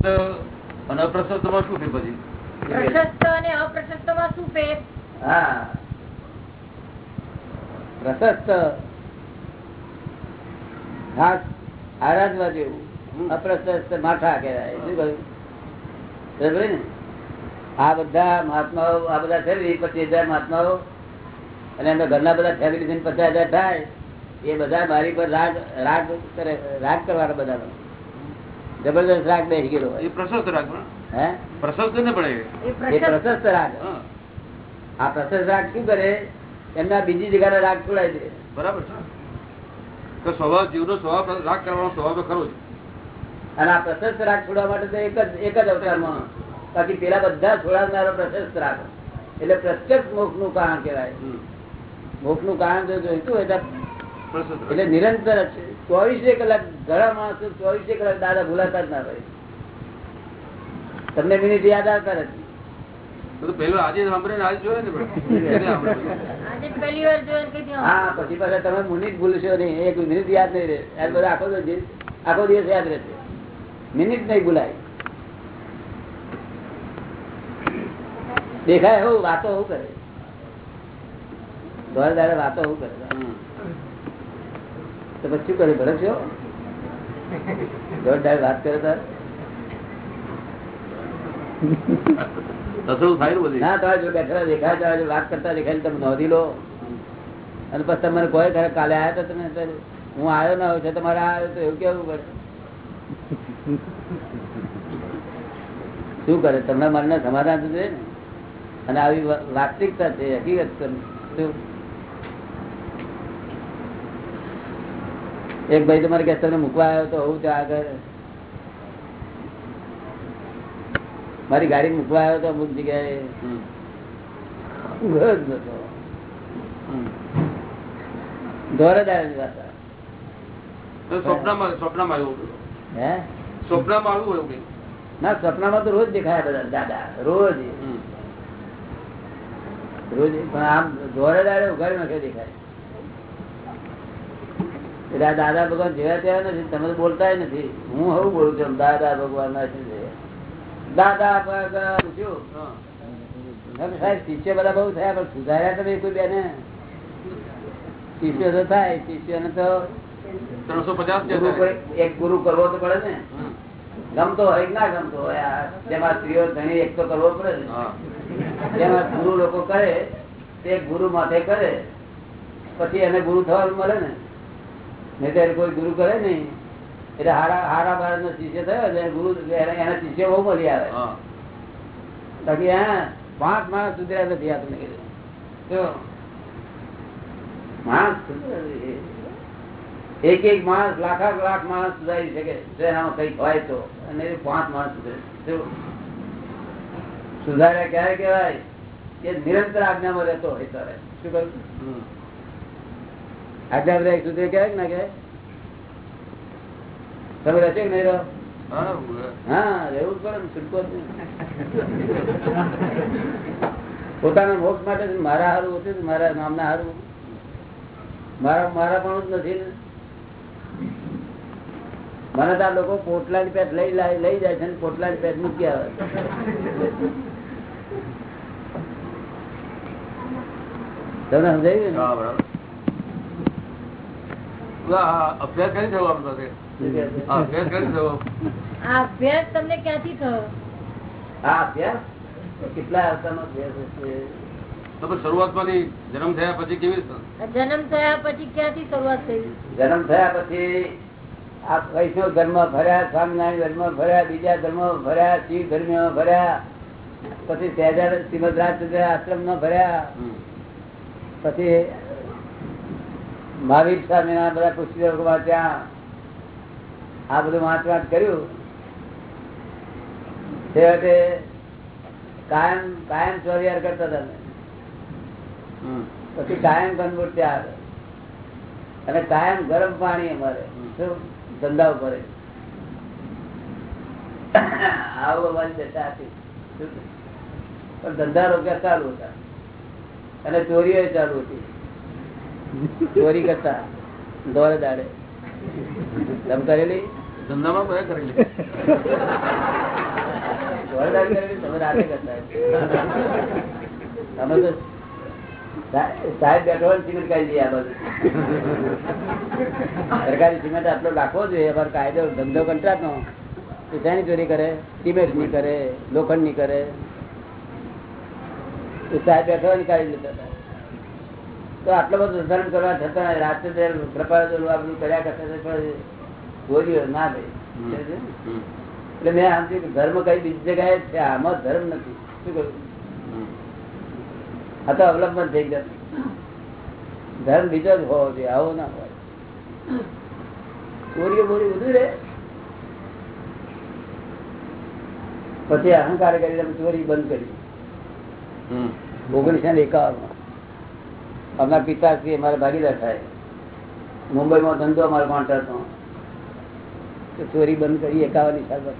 અને અપ્રશસ્તમાં શું ફેર પછી? પ્રશસ્ત અને અપ્રશસ્તમાં શું ફેર હા. પ્રશસ્ત. ઘાસ આરાધવા જેવું. અપ્રશસ્ત માથા કહેવાય. શું કહ્યું? બરાબર ને? આ બધા મહાત્માઓ આ બધા છે ને પચીસ હજાર મહાત્માઓ અને એમના ઘરના બધા ફેમિલી થઈને પચાસ હજાર થાય એ બધા મારી પર રાગ રાગ કરે રાગ કરવાના બધાનો. જબરદસ્ત રાગ બેસી ગયેલો એ પ્રશસ્ત રાગ હે? પ્રશસ્ત ને પડે એ. પ્રશસ્ત. રાગ. આ પ્રશસ્ત રાગ શું કરે? એમના બીજી જગ્યાએ રાગ છોડાય છે બરાબર છે. તો સ્વભાવ જીવનો સ્વભાવ રાગ કરવાનો સ્વભાવ તો ખરો છે અને આ પ્રશસ્ત રાગ છોડવા માટે તો એક જ એક જ અવતારમાં. બાકી પેલા બધા છોડાવનારો પ્રશસ્ત રાગ. એટલે પ્રત્યક્ષ મોક્ષનું કારણ કહેવાય. મોક્ષનું કારણ જો જોઈતું હોય એટલે નિરંતર જ છે. ચોવીસે કલાક ઘણા માણસો ચોવીસે કલાક દાદા ભૂલાતા જ ના ભાઈ તમને મિનિટ યાદ આવતા નથી. બધું આજે સાંભળે આજે જોયે ને પણ. એટલે સાંભળે. આજે પહેલી વાર જોયું હા પછી પાછા તમે મિનિટ ભૂલશો નહીં. એક મિનિટ યાદ નહીં રહે. યાર બધા આખો દિવસ આખો દિવસ યાદ રહેશે. મિનિટ નહીં ભૂલાય. દેખાય એવું વાતો એવું કરે. દોડ દાડે વાતો એવું કરે. તો પછી શું કરે ભરત છો. દોઢ વાત કરે તાર. ને તમારે જો બેઠેલા દેખાય તમારે વાત કરતા દેખાય તમે નોંધી લો. અને પછી તમને કોઈ ઘરે કાલે આવ્યા તો તમે હું આવ્યો ના હોય તમારે આવ્યો તો એવું કેવું પડે? શું કરે? તમને મનને સમાધાન તો ને? અને આવી વાસ્તવિકતા છે હકીકત. શું? એક ભાઈ તમારે કે તમને મૂકવા આવ્યો તો હું ત્યાં આગળ મારી ગાડી મૂકવા આવ્યો તો અમુક જગ્યાએ હમ. ઊંઘ જ નતો. હમ. દોરદારની વાત આ. તો સ્વપ્નમાં સ્વપ્નમાં આવ્યું બધું. હે સ્વપ્નમાં આવ્યું એવું કંઈ. ના સપનામાં તો રોજ દેખાય બધા દાદા રોજ રોજ પણ આમ દોરે દાડે ઉઘાડી નાખે દેખાય એટલે આ દાદા ભગવાન જેવા તેવા નથી તમે બોલતા નથી. હું હું બોલું છું દાદા ભગવાન ના છે? દાદા ભગવાન શું? સાહેબ શિષ્ય બધા બહુ થયા પણ સુધાર્યા તમે કોઈ બેને? શિષ્ય તો થાય શિષ્યને તો ત્રણસો પચાસ એક ગુરુ કરવો તો પડે ને. ગમતો હોય ના ગમતો હોય જેમાં સ્ત્રીઓ ધણી એક તો કરવો પડે ને. જેમાં ગુરુ લોકો કરે તે ગુરુ માથે કરે પછી એને ગુરુ થવાનું મળે ને. નહીં ત્યારે કોઈ ગુરુ કરે નહીં. એટલે હારા હારા ભારત નો શિષ્ય થયો ગુરુ એના શિષ્ય બહુ મળી આવે. બાકી હા પાંચ માણસ સુધર્યા નથી આ તમને કીધું માણસ એક એક માણસ લાખા લાખ માણસ સુધારી શકે એનામાં કઈ હોય તો અને પાંચ માણસ સુધરે. સુધાર્યા ક્યારે કહેવાય? કે નિરંતર આજ્ઞામાં રહેતો હોય ત્યારે. શું કહ્યું? બધા એક કે પોતાના મોક્ષ માટે મારા હારું હતું મારા નામના હારું? મારા મારા પણ જ નથી મને તો આ લોકો પોટલા ની પેટ લઈ લઈ જાય છે પોટલા ની પેટ મૂકી આવે તમને સમજાયું અભ્યાસ કરી થયો આપણી પાસે. અભ્યાસ. કરી થયો. અભ્યાસ તમને ક્યાંથી થયો? હા અભ્યાસ? કેટલા અવતારનો અભ્યાસ હશે? તો પછી શરૂઆતમાંથી જન્મ થયા પછી કેવી જન્મ થયા પછી ક્યાંથી શરૂઆત થઈ? જન્મ થયા પછી આ વૈષ્ણવ ધર્મ ભર્યા સ્વામિનારાયણ ધર્મ ભર્યા બીજા ધર્મ ભર્યા શિવ ધર્મ ભર્યા પછી સહેજાર શ્રીમદ રાજચંદ્ર આશ્રમમાં ભર્યા પછી મહાવીર સ્વામી ના બધા પુસ્તકો ત્યાં આ બધું વાંચ વાંચ કર્યું છેવટે કાયમ કાયમ સ્વરિયાર કરતા તમે પછી કાયમ ગણપુર ત્યાં આવે. અને કાયમ ગરમ પાણી અમારે. શું? ધંધા ઉપર આવું અમારી દશા હતી. પણ ધંધા રોક્યા ચાલુ હતા. અને ચોરીઓ ચાલુ હતી. ચોરી કરતા. દોરે દાડે. તમે કરેલી? ધંધામાં બધા કરેલી? લે વરદાન કરેલું તમે રાતે કરતા. તમે તો સાહેબ બેઠો સિમેન્ટ કાઢી દઈએ આ બાજુ. સરકારી સિમેન્ટ આટલો રાખવો જોઈએ અમારો કાયદો ધંધો કંટ્રાટ નો શાની ચોરી કરે સિમેન્ટની કરે લોખંડની કરે સાહેબ બેઠો કાઢી લેતા હતા. તો આટલો બધો ધર્મ કરવા છતાં રાત્રે કૃપા પ્રપાદો આ બધું કર્યા કરતા ના. હમ. એટલે મેં આમ કે ધર્મ કઈ બીજી જગ્યાએ છે? આમાં ધર્મ નથી. શું કહ્યું? આ તો અવલંબન થઈ ગયા. ધર્મ બીજો જ હોવો જોઈએ આવો ના હોય. ચોરીઓ બોરી બધું રે પછી અહંકાર કરીને ચોરી બંધ કરી. હમ. ઓગણીસો ને એકાવન અમારા પિતાશ્રી અમારા ભાગીદાર થાય. મુંબઈમાં ધંધો અમારો કોન્ટ્રાક્ટ નો તો ચોરી બંધ કરી એકાવાની સાગર.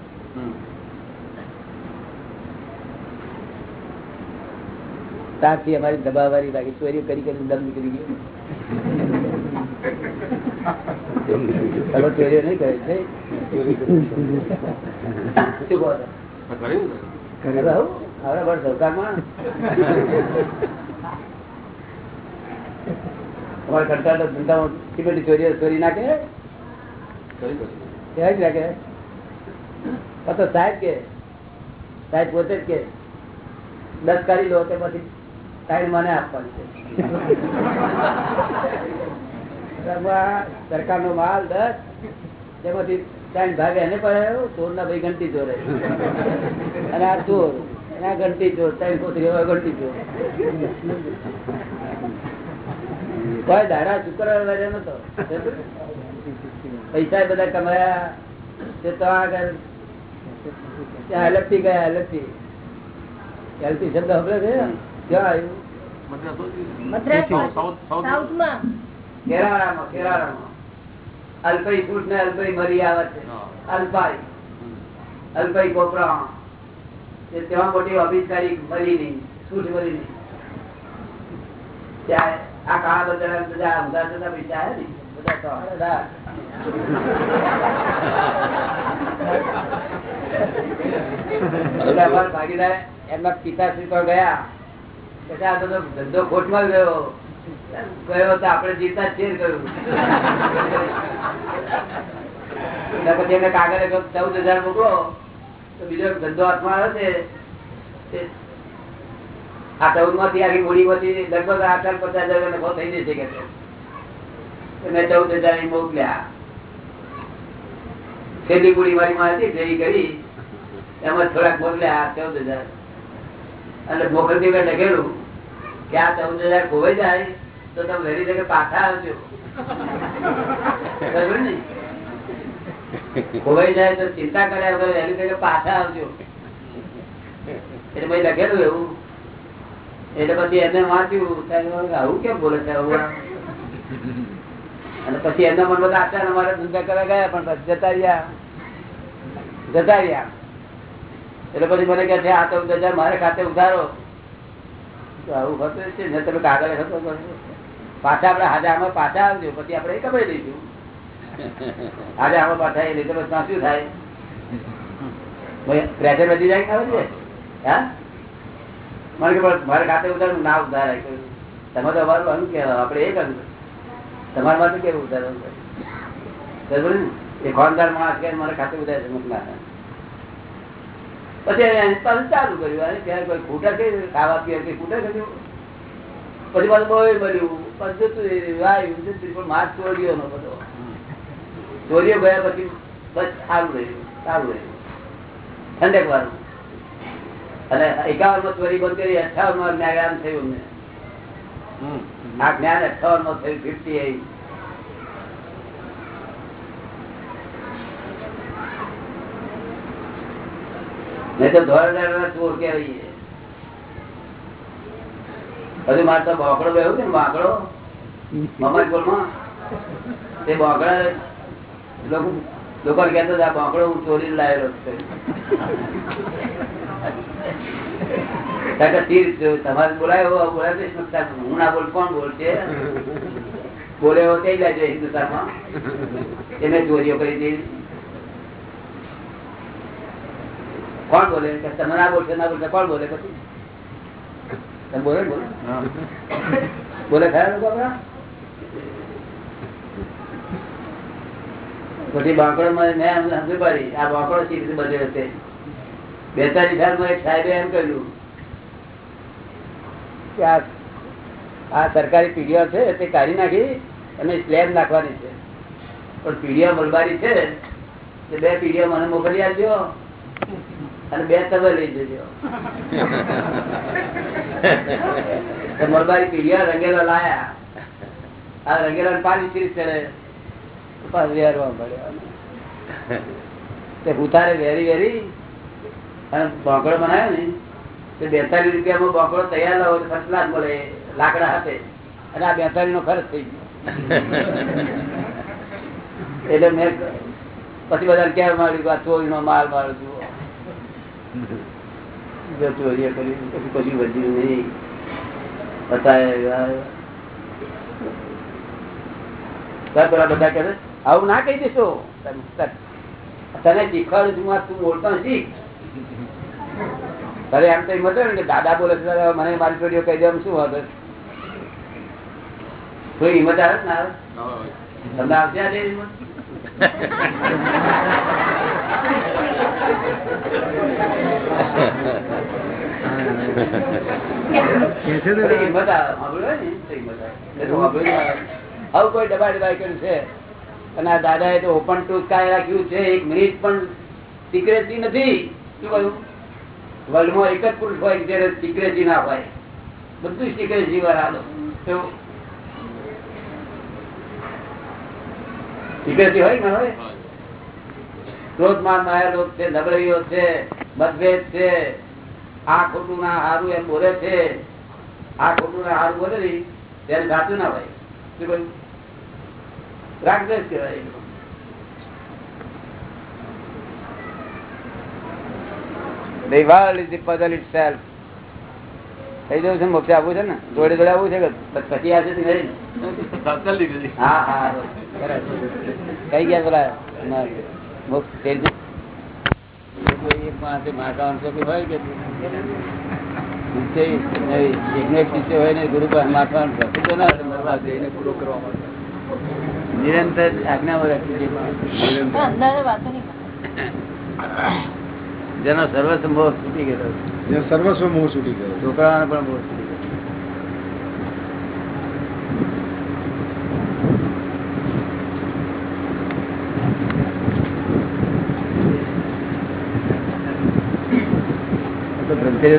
ત્યાંથી અમારી દબાવવાની બાકી ચોરી કરી કરી દમ નીકળી ગયો. તમે ચોરીઓ નહીં કરે છે? હવે બસ સરકારમાં? અમારે કંટાળો ધંધામાં સિમેન્ટની ચોરીઓ ચોરી નાખે. ક્યાં જ નાખે તો સાહેબ કે સાહેબ પોતે જ કે દસ કાઢી લો તેમાંથી સાહેબ મને આપવાની છે. સરકાર નો માલ દસ તેમાંથી ત્રણ ભાગે એને પડાયો ચોર ના ભાઈ ઘંટી ચોરે. અને આ ચોર એના ઘંટી ચોર કોતરી હોય ઘંટી ચોર. કોઈ દાડા શુક્રવાર નતો. પૈસા બધા કમાયા. તે તો આગળ ત્યાં એલએફટી ગયા એલએફટી એલપી શબ્દ સાંભળ્યો છે? ક્યાં આવ્યું? કેરાળામાં કેરાળામાં. અલ્પાઈ ફૂટ ને અલ્પાઈ મરી આવે છે. અલ્પાઈ. અલ્પાઈ કોપરા ત્યાં મોટી અભિસારી મળી નહીં. છૂટ મળી નહીં. ત્યાં આ કાળા બધા બધા ઉધાર જુદા પૈસા ને? બધા તો ભાગીદાર એમના કે આ બધો ધંધો ગયો. જીતા પછી એને કાગળ ચૌદ હજાર મોકલો. તો બીજો ધંધો હાથમાં આવ્યો છે. આ ચૌદમાંથી આખી મૂડી માંથી લગભગ આઠ પચાસ હજાર નફો થઈ જશે કે મેં ચૌદ હજાર મોકલ્યા. છેલ્લી મૂડી મારી માં હતી કરી. એમાં થોડાક મોકલ્યા ચૌદ હજાર. અને મોકલતી મેં લખેલું કે આ ચૌદ હજાર ખોવાઈ જાય તો તમે વહેલી તકે પાછા આવજો. ખોવાઈ જાય તો ચિંતા કર્યા વગર વહેલી તકે પાછા આવજો. એટલે ભાઈ લખેલું એવું. એટલે પછી એને વાંચ્યું આવું કેમ બોલે છે અને પછી એના મન બધા આચાર અમારે ધંધા કરવા ગયા, પણ જતા રહ્યા. જતા રહ્યા. એટલે પછી મને કહે છે, આ તો હજાર મારે ખાતે ઉધારો. તો આવું હતું છે, ને તમે કાગળ હતો પાછા આપડે આજે આમાં પાછા આવજો, પછી આપડે એ કમાઈ લઈશું. આજે આમાં પાછા એ લીધે પછી શું થાય? પ્રેશર વધી જાય ખબર છે હા? કે મારે ખાતે ઉધાર ના ઉધાર આપ્યું. તમે અમારું અનુ કહેવાય આપડે એક કરવું. તમારા માટે કેવું મારે પાછું ચાલુ કર્યું, અને કોઈ ખૂટા ખાવા પીવા કે ખૂટા કર્યું. પછી પાછું બહુ મળ્યું પછી આવ્યું. પણ માર ચોરીઓ નો બધો ચોરીઓ ગયા પછી બસ સારું રહ્યું સારું રહ્યું. ઠંડક વાળું. અને એકાવનમાં ચોરી બંધ કરી અઠાવનમાં જ્ઞાન થયું મેં આ જ્ઞાન અઠાવનમાં થયું ફિફ્ટી એટ નહીં તો ધોરણ ચોર કહેવાય હજુ મારે તો બોકડો ગયો ને બોકડો? મમાજપુરમાં તે બોકડા લોકો આ બોકડો હું ચોરી લાવેલો કે તમારે બોલાયો બોલાવે હું ના બોલ, કોણ બોલશે બોલે તે લાગ્યો હિન્દુસ્તાનમાં એને ચોરીઓ કરી હતી. કોણ બોલે? તમે ના બોલશો ના બોલશો, કોણ બોલે પછી? બોલે બોલે. બોલે ખરા પછી બાંકડો માં સમજ પાડી આ બાંકડો સી રીતે બધે હશે? બેતાલીસ સાલમાં એક સાહેબે એમ કહ્યું કે આ સરકારી પીડીઓ છે, તે કાઢી નાખી અને સ્લેબ નાખવાની છે. પણ પીડીઓ મલબારી છે, તે બે પીડીઓ મને મોકલી આપજો અને બે તમે લઈ જજો. મલબારી પીડીઓ રંગેલો લાયા. આ રંગેલા પાણી ત્રીસ ચડે પાછું વેરવા પડ્યો. ઉતારે વેરી વેરી અને બોકડો બનાવ્યો ને. બેતાલીસ રૂપિયામાં બોકડો તૈયાર લાવો ફર્સ્ટ ક્લાસ મળે, લાકડા હાથે અને આ બેતાલીસ નો ખર્ચ થઈ ગયો. એટલે મેં પછી બધા ક્યાં માર્યું આ ચોરી નો માલ મારો છું, આવું ના કહી દેશો. તને શીખવાડું છું તું બોલતા શીખ તારે એમ તો હોય ને કે દાદા બોલે છે મને મારી ચોરીઓ કહી દેવાનું શું હવે કોઈ હિંમત આવે ને તમને આવશે આજે. આવું કોઈ દબાઈ દબાઈ કર્યું છે? અને આ દાદા એ તો ઓપન ટુ સ્કાય રાખ્યું છે? એક મિનિટ પણ સિક્રેસી નથી? શું કહ્યું? વર્લ્ડમાં એક જ પુરુષ હોય જયારે સિક્રેસી ના હોય. બધું સિક્રેસી વાળા સિક્રેસી હોય ને હોય ક્રોધમાન માયા લોક છે નબળીઓ છે, મતભેદ છે. આ ખોટું ના હારું એમ બોલે છે. આ ખોટું ના હારું બોલે ત્યારે સાચું ના હોય. શું કહ્યું રાગદેશ કહેવાય The world is the puzzle itself. થઈ જવું છે મોક્ષ આપવું છે ને? જોડે જોડે આવવું છે કે પછી આવશે હા હા કઈ ગયા પેલા. નિરંતર આજ્ઞામાં રાખી જેનો સર્વસ્વ મોહ છૂટી ગયો. જેનો સર્વસ્વ મોહ છૂટી ગયો. છોકરાઓને પણ મોહ છૂટી ગયો.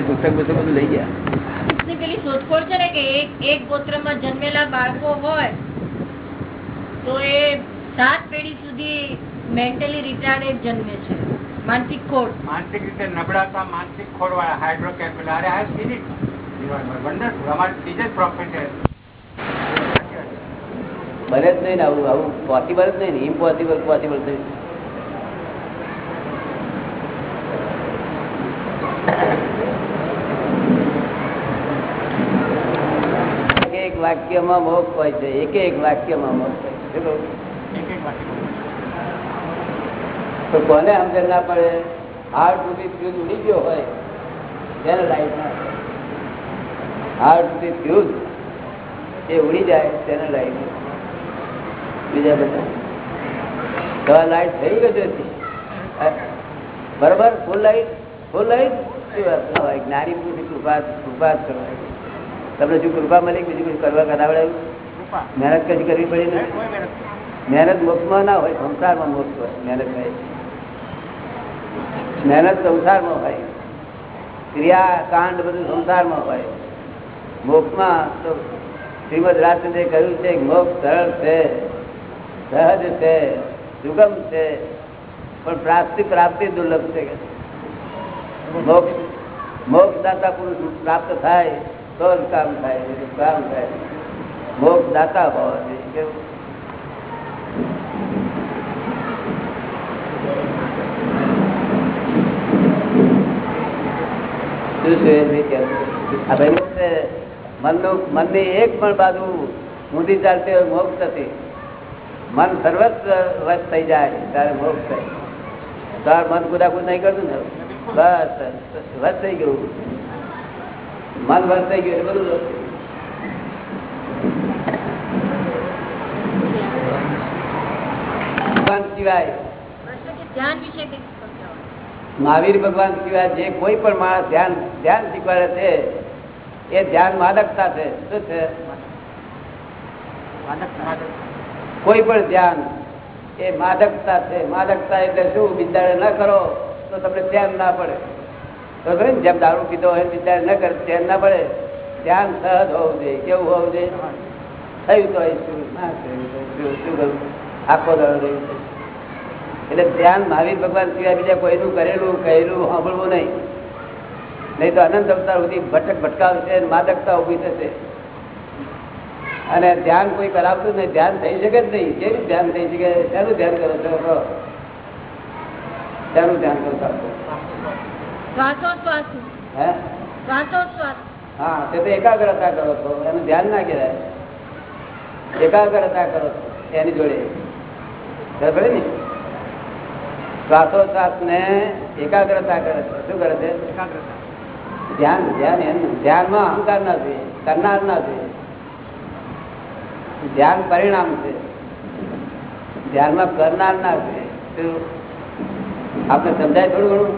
પુસ્તક પુસ્તક બધું લઈ ગયા. પેલી શોધખોળ છે ને કે એક એક ગોત્રમાં જન્મેલા બાળકો હોય તો એ સાત પેઢી સુધી મેન્ટલી રિટાર્ડેડ જન્મે છે. માનસિક ખોળ માનસિક રીતે નબળાતા માનસિક ખોડવાળા હાઇડ્રોકેફિલ અરે આ ઇટ વન્ડરફુલ અમારે પ્રોફિટ પ્રોફેસર બને જ નહીં ને આવું આવું પોસિબલ જ નહીં ને ઇમ્પોસિબલ પોસિબલ થયું એક એક વાક્યમાં મોક્ષ હોય છે એક એક વાક્યમાં મોક્ષ હોય છે. એક તો કોને સમજણ ના પડે? હાર્ટ રૂપી ફ્યુઝ ઉડી ગયો હોય તેને લાઈટ ના હાર્ટ રૂપી ફ્યુઝ એ ઉડી જાય તેને લાઈટ બીજા બધા. તો લાઈટ થઈ ગયો નથી બરાબર? ફૂલ લાઈટ ફૂલ લાઈટ ના હોય જ્ઞાની પૂરી કૃપા કૃપા જ કરવાય તમને શું કૃપા મળી? બીજું કશું કરવા કરાવડાવ્યું મહેનત કદી કરવી પડી ને મહેનત મહેનત મોક્ષમાં ના હોય સંસારમાં મોક્ષ હોય મહેનત થાય મહેનત સંસારમાં હોય. ક્રિયા, કાંડ બધું સંસારમાં હોય. મોક્ષમાં તો શ્રીમદ રાજચંદ્રે કહ્યું છે મોક્ષ સરળ છે, સહજ છે, સુગમ છે, પણ પ્રાપ્તિ પ્રાપ્તિ દુર્લભ છે મોક્ષ, મોક્ષદાતા પુરુષ પ્રાપ્ત થાય તો કામ થાય કામ થાય. મોક્ષદાતા મોક્ષ દાતા હોવા જોઈએ કેવું? શું છે એ નહીં કહેવું. આ ભાઈ છે, મનનું મનની એક પણ બાજુ ઊંધી ચાલતી હોય મોક્ષ નથી. મન સર્વત્ર વશ થઈ જાય ત્યારે મોક્ષ થાય. તાર મન કુદાકુદ નહીં કરતું ને? બસ વસ થઈ ગયું. મન વસ થઈ ગયું એટલે બધું વસ થઈ ગયું. ભગવાન સિવાય. પ્રશ્ન કે ધ્યાન વિશે કંઈક સમજાવો મહાવીર ભગવાન સિવાય જે કોઈ પણ માણસ ધ્યાન ધ્યાન શીખવાડે છે એ ધ્યાન માદકતા છે. શું છે? કોઈ પણ ધ્યાન એ માદકતા છે. માદકતા એટલે શું? બિંદાડે ન કરો તો તમને ધ્યાન ના પડે. તો ખરું? જેમ દારૂ પીધો હોય બિંદાડે ન કરે ધ્યાન ના પડે. ધ્યાન સહજ હોવું જોઈએ. કેવું હોવું જોઈએ? થયું તો શું? ના થયું શું? કરું આખો દાડો રહ્યું એટલે ધ્યાન મહાવીર ભગવાન સિવાય બીજા કોઈનું કરેલું કહેલું સાંભળવું નહીં. નહીં તો અનંત અવતાર સુધી ભટક ભટકાવશે માદકતા ઊભી થશે. અને ધ્યાન કોઈ કરાવતું નહીં ધ્યાન થઈ શકે જ નહીં. કેવું ધ્યાન થઈ શકે? તેનું ધ્યાન કરો છો કહો. ધ્યાન કરો છો હે? હા તે તો એકાગ્રતા કરો છો. એનું ધ્યાન ના કહેવાય. એકાગ્રતા કરો છો એની જોડે. ખબર ને? શ્વાસોશ્વાસ ને એકાગ્રતા કરે છે. શું કરે છે? ધ્યાન ધ્યાન ધ્યાનમાં અહંકાર ના જોઈએ કરનાર ના જોઈએ. ધ્યાન પરિણામ છે. ધ્યાનમાં કરનાર ના છે આપણે સમજાય થોડું ઘણું?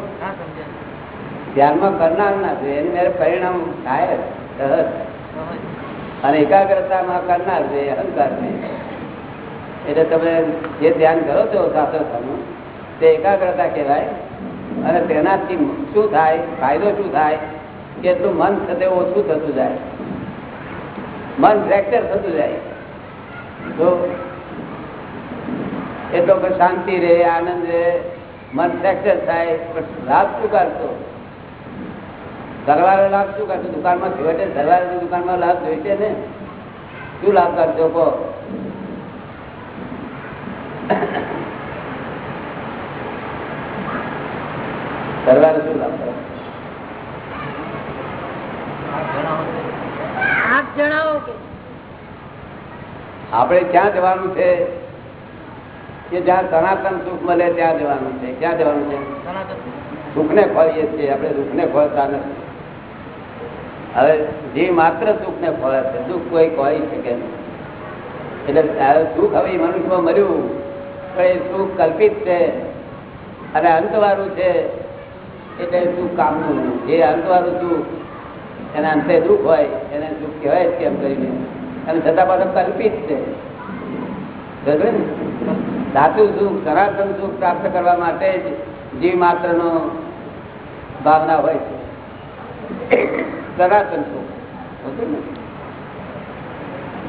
ધ્યાનમાં કરનાર ના છે એની મેરે પરિણામ થાય સહજ. અને એકાગ્રતામાં કરનાર છે અહંકાર છે એટલે તમે જે ધ્યાન કરો છો શાસ્ત્રનું તે એકાગ્રતા કહેવાય. અને તેનાથી શું થાય? ફાયદો શું થાય? કે એટલું મન છે ઓછું થતું જાય. મન ફ્રેક્ચર થતું જાય. તો એટલો કે શાંતિ રહે, આનંદ રહે, મન ફ્રેક્ચર થાય, પણ લાભ શું કરતો સરવાળો લાભ શું કરતો દુકાનમાં છેવટે સરવાળાની દુકાનમાં લાભ જોઈશે ને? શું લાભ કાઢજો કહો? સરવાળે શું લાભ કરે આપ જણાવો કે. આપણે ક્યાં જવાનું છે? કે જ્યાં સનાતન સુખ મળે ત્યાં જવાનું છે? ક્યાં જવાનું છે? સુખ. ને ખોળીએ છીએ. આપણે સુખ ને ખોલતા નથી. હવે જે માત્ર સુખને ખોળે છે સુખ કોઈ ખોળી શકે નહીં. એટલે સુખ હવે મનુષ્યમાં મળ્યું. પણ એ સુખ કલ્પિત છે. અને અંતવાળું છે. એટલે સુખ કામનું જે અંતવાળું સુખ એના અંતે દુઃખ હોય, એને સુખ કહેવાય જ કેમ કરીને. અને છતાં પાછું કલ્પિત છે? સાચું સુખ, સનાતન સુખ પ્રાપ્ત કરવા માટે જ જીવ માત્રનો ભાવના હોય છે. સનાતન સુખ.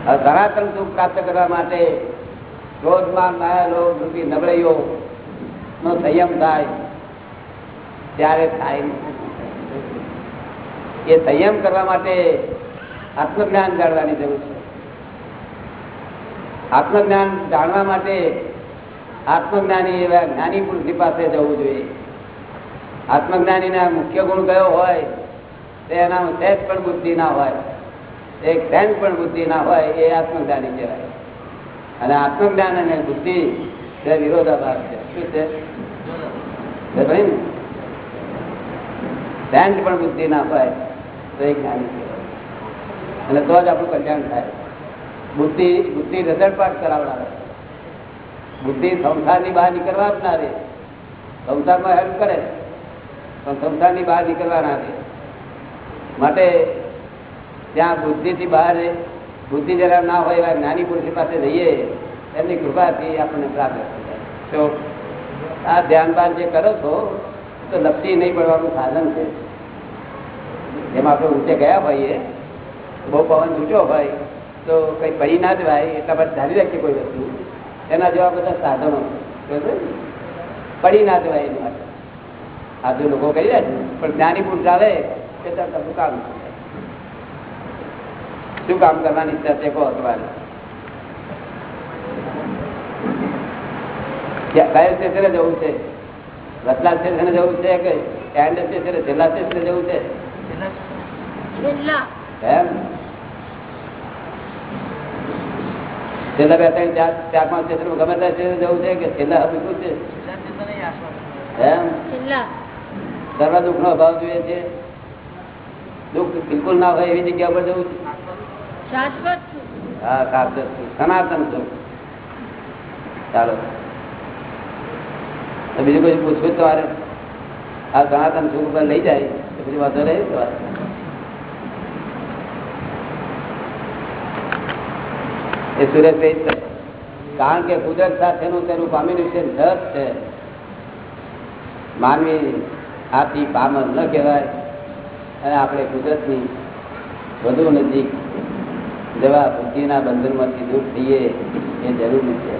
સનાતન સુખ પ્રાપ્ત કરવા માટે ક્રોધમાં માયા લોભ રૂપી નબળાઈઓ નો સંયમ થાય. ત્યારે થાય એ સંયમ કરવા માટે આત્મજ્ઞાન જાણવાની જરૂર છે. આત્મજ્ઞાન જાણવા માટે આત્મજ્ઞાની એવા જ્ઞાની પુરુષની પાસે જવું જોઈએ. આત્મજ્ઞાનીના મુખ્ય ગુણ કયો હોય, તો એના સહેજ પણ બુદ્ધિ ના હોય એક સહેજ પણ બુદ્ધિ ના હોય, એ આત્મજ્ઞાની કહેવાય. અને આત્મજ્ઞાન અને બુદ્ધિ વિરોધાભાસ છે. શું છે? ને સહેજ પણ બુદ્ધિ ના હોય, તો એ જ્ઞાની અને તો જ આપણું કલ્યાણ થાય. બુદ્ધિ બુદ્ધિ રઝળપાટ કરાવનાર બુદ્ધિ સંસારની બહાર નીકળવા જ ના દે. સંસારમાં હેલ્પ કરે, પણ સંસારની બહાર નીકળવા ના દે. માટે ત્યાં બુદ્ધિથી બહાર બુદ્ધિ જરા ના હોય એવા જ્ઞાની પુરુષ પાસે જઈએ, એમની કૃપાથી આપણને પ્રાપ્ત થઈ જાય. તો આ ધ્યાન જે કરો છો, તો લપસી નહીં પડવાનું સાધન છે. જેમ આપણે ઊંચે ગયા હોઈએ બહુ પવન ઊંચો હોય તો કઈ પડી ના જવાય એટલા માટે ધારી રાખીએ કોઈ વસ્તુ. એના જેવા બધા સાધનો? પડી ના જવાય એની માટે આ જો લોકો કહી રહ્યા છે. પણ જ્ઞાની પુરુષ આવે તો તમારું કામ? શું કામ કરવાની ઈચ્છા છે, કહો તમારે. ક્યાં- સ્ટેશને જવું છે. રતલાલ સ્ટેશને જવું છે કે? એન્ડ સ્ટેશને છેલ્લા સ્ટેશને જવું છે? એમ? છેલ્લા બે ત્રણ ચાર ચાર પાંચ સ્ટેશન ગમે ત્યાં જવું છે કે છેલ્લા હવે શું છે? એમ? સર્વ દુઃખ નો અભાવ જોઈએ છે. દુઃખ બિલકુલ ના હોય એવી જગ્યા પર જવું છે. હા શાશ્વત સનાતન સુખ. ચાલો. બીજું કોઈ પૂછવું તમારે આ સનાતન સુખ ઉપર લઈ જાય. તો પછી વાંધો રહે તમારે એ સુરેશભાઈ છે. કારણ કે કુદરત સાથેનું તેનું કોમ્બિનેશન સહજ છે. માનવી આથી પામર ન કહેવાય. અને આપણે કુદરતની વધુ નજીક જેવા બુદ્ધિના બંધનમાંથી દૂર થઈએ એ જરૂરી છે.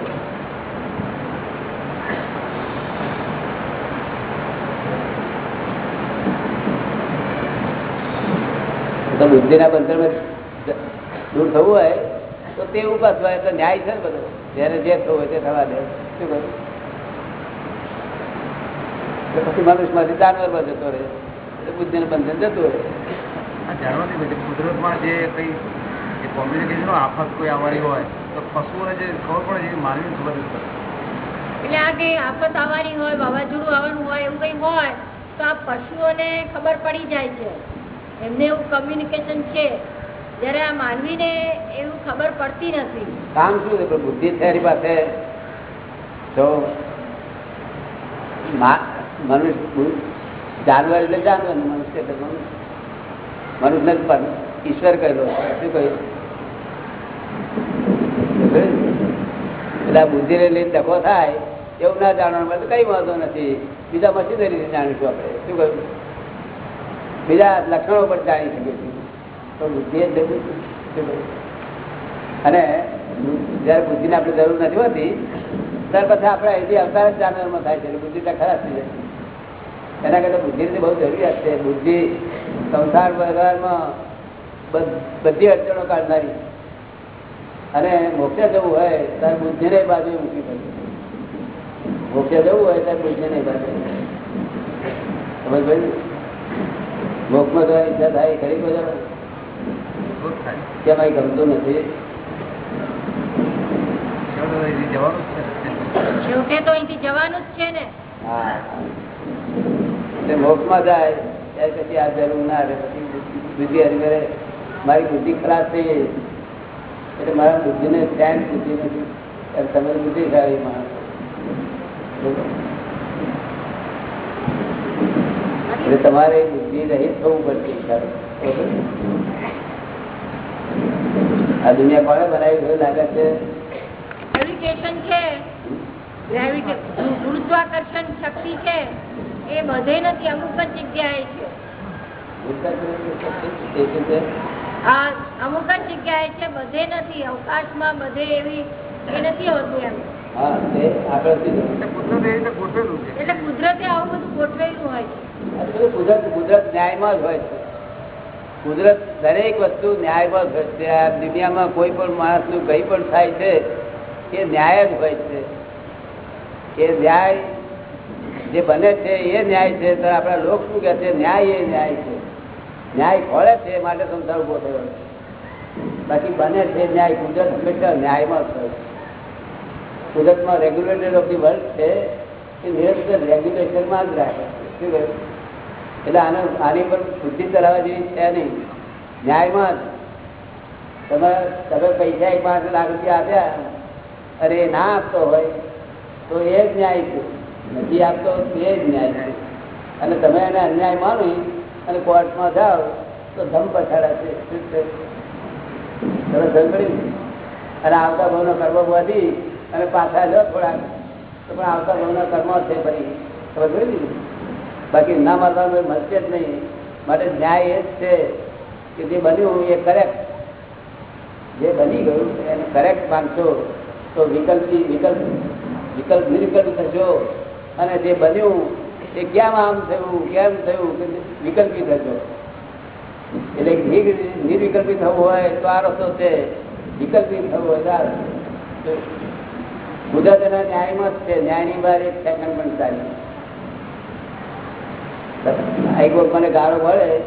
તો બુદ્ધિના બંધનમાં દૂર થવું હોય તો તે ઉપાસ હોય તો ન્યાય છે ને બધો? જયારે જે થવું હોય તે થવા દે. શું તો પછી મનુષ્યમાંથી જાનવરમાં જતો રહે. એટલે બુદ્ધિનું બંધન જતું રહે આ જાણવાની કુદરતમાં જે કઈ કોમ્યુનિકેશન આફત કોઈ આવવાની હોય તો પશુઓને જે ખબર પડે એ માનવીને ખબર નથી એટલે આ કઈ આફત આવવાની હોય વાવાઝોડું આવવાનું હોય એવું કઈ હોય તો આ પશુઓને ખબર પડી જાય છે. એમને એવું કમ્યુનિકેશન છે. જ્યારે આ માનવીને એવું ખબર પડતી નથી. કામ શું છે? બુદ્ધિ છે પાસે? તો જાનવર એટલે જાનવર, મનુષ્ય એટલે મનુષ્ય. મનુષ્ય ઈશ્વર કહેલો શું કહ્યું એટલે આ બુદ્ધિને લઈને ડખો થાય, એવું ના જાણવાનું તો કઈ વાંધો નથી. બીજા મશીનરી જાણીશું આપણે. શું કહ્યું બીજા લક્ષણો પણ જાણી શકીએ તો બુદ્ધિ કહ્યું? અને જયારે બુદ્ધિ આપણે જરૂર નથી હોતી, ત્યાર પછી આપણે અહીંથી અવતાર જ જાનવરમાં થાય છે. બુદ્ધિ તો ખરાબ થઈ જાય એના કરતા બુદ્ધિની બહુ જરૂરિયાત છે. બુદ્ધિ સંસાર વ્યવહારમાં બધી અડચણો કાઢનારી. અને મોક્ષે જવું હોય, ત્યારે બુદ્ધિને બાજુ મૂકી પડે મોક્ષે જવું હોય, ત્યારે બુદ્ધિને બાજુ સમજ ભાઈ મોક્ષમાં જવાની ઈચ્છા થાય ખરી બધા કેમ અહીં ગમતું નથી. છેવટે તો અહીંથી જવાનું જ છે છેવટે તો અહીંથી જવાનું જ છે ને. હા. મોક્ષમાં જાય ત્યાર પછી આ જરૂર ના રહે પછી બુદ્ધિ હરી મારી બુદ્ધિ ખરાબ થઈ ગઈ. એટલે મારા બુદ્ધિને સ્ટેન્ડ બુદ્ધિ નથી. તમે બુદ્ધિશાળી માણસ. એટલે તમારે બુદ્ધિ રહી થવું પડશે? આ દુનિયા કોને બનાવી? એવું લાગે છે. ગ્રેવિટેશન છે ગ્રેવિટે- ગુરુત્વાકર્ષણ શક્તિ છે એ બધે નથી અમુક જ જગ્યાએ છે. એ છે આ અમુક જ જગ્યાએ છે બધે નથી અવકાશમાં બધે એવી એ નથી હોતું એમ. એટલે કુદરતે આવું બધું ગોઠવેલું હોય છે. કુદરત કુદરત ન્યાયમાં જ હોય છે. કુદરત દરેક વસ્તુ ન્યાયમાં પર દુનિયામાં કોઈ પણ માણસનું કંઈ પણ થાય છે એ ન્યાય જ હોય છે. એ ન્યાય જે બને છે એ ન્યાય છે. તો આપણા લોક શું કહે છે? ન્યાય એ ન્યાય છે. ન્યાય ખોળે છે એ માટે સંસાર ઊભો થયો. બાકી બને છે ન્યાય કુદરત હંમેશા ન્યાયમાં છે. કુદરતમાં રેગ્યુલેટર ઓફ ધી વર્લ્ડ છે એ નિરંતર રેગ્યુલેશનમાં જ રાખે છે. શું કહ્યું એટલે આને આની પર બુદ્ધિ ચલાવવા જેવી છે નહીં. ન્યાયમાં જ. તમે તમે પૈસા એક પાંચ લાખ રૂપિયા આપ્યા અરે ના આપતો હોય તો એ જ ન્યાય છે. નથી આપતો એ જ ન્યાય છે. અને તમે એને અન્યાય માની અને કોર્ટમાં જાઓ તો ધમ પછાડા છે. તમે ધમ કરી અને આવતા ભાવનો કર્મ વધી અને પાછા લો થોડાક. તો પણ આવતા ભાવના કર્મ છે ફરી. તમે જોઈ ને? બાકી ના મારવાનું મળશે જ નહીં. માટે ન્યાય એ જ છે કે જે બન્યું એ કરેક્ટ જે બની ગયું એને કરેક્ટ માનશો તો વિકલ્પી વિકલ્પ વિકલ્પ નિર્વિકલ્પ થશો. અને જે બન્યું એ કેમ આમ થયું, કેમ થયું વિકલ્પી થશો. એટલે નિર્વિકલ્પી થવું હોય તો આ રસ્તો છે. વિકલ્પી થવું હોય તો આ રસ્તો. એના ન્યાયમાં જ છે. ન્યાયની બહાર એક સેકન્ડ પણ ચાલી મને ગાળો મળે,